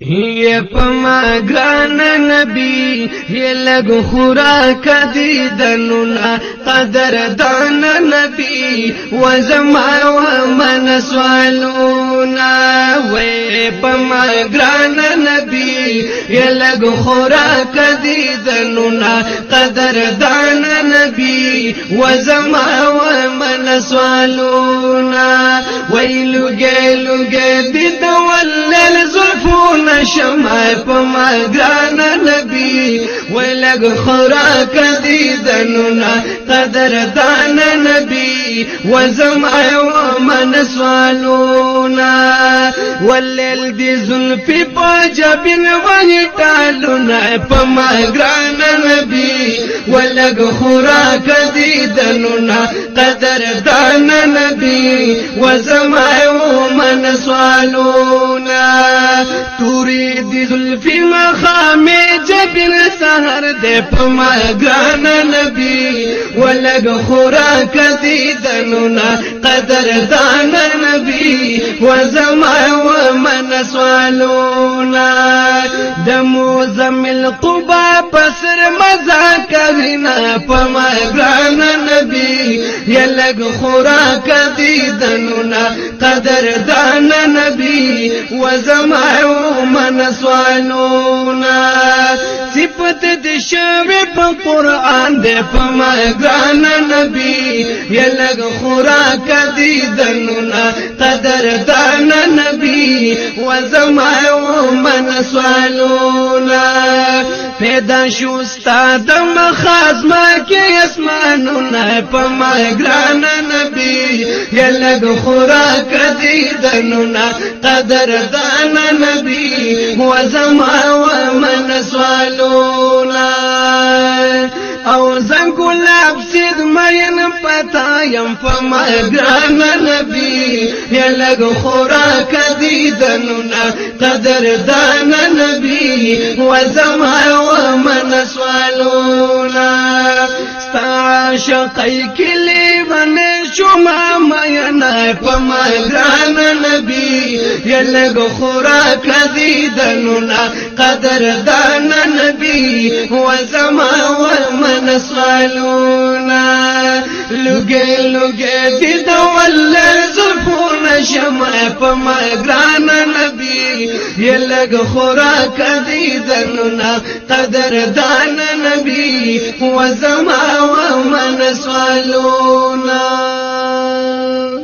یہ پما گران نبی یہ لگ خورا کدی دنونا قدر دان نبی وزما ومن سوالونا وی پما گران نبی یہ لگ خورا کدی دنونا قدر دان نبی وزما ومن سوالونا وی لگے لگے شمع پما گران نبی ولگ خوراک دی دنونا قدر دان نبی وزم ایو من سوالونا واللیل دی زلفی پا جبن وحی ٹالونا پما گران نبی ولگ خوراک دی دنونا قدر دان نبی وزم ایو نسوانونا توری دی زلفی مخامی جبن سهر دی قانا نبي ولگ خوراک دیدنونا قدر دانا نبي وزما ومن سوالونا دمو زم القبا پسر مزا فما قانا نبي یا لګ خوراک دی دنو نا قدر دان نبی وزمعو من سوالونا صفت د شوی په قران د په مګان نبی یلګ خوراک دی دنونا قدر دان نبی وزمعو من سوالونا پیدا شو استاد مخازما کې اسمانونه په مګان نبی یلگ خوراک عزیدنونا قدر دانا نبی و من سوالونا او زن گلاب سید مین پتا یم فما گران نبی یلگ خوراک عزیدنونا قدر دانا نبی و من سوالونا ستا عاشقی کلی بنی چوما مینا پمگران نبی یلگ خورا کدی دنونا قدر دان نبی وزما ومن سوالونا لگے لگے دید واللر زرفون شمع پمگران نبی یلگ خورا کدی دنونا قدر دان نبی وزما ومن سوالونا Um,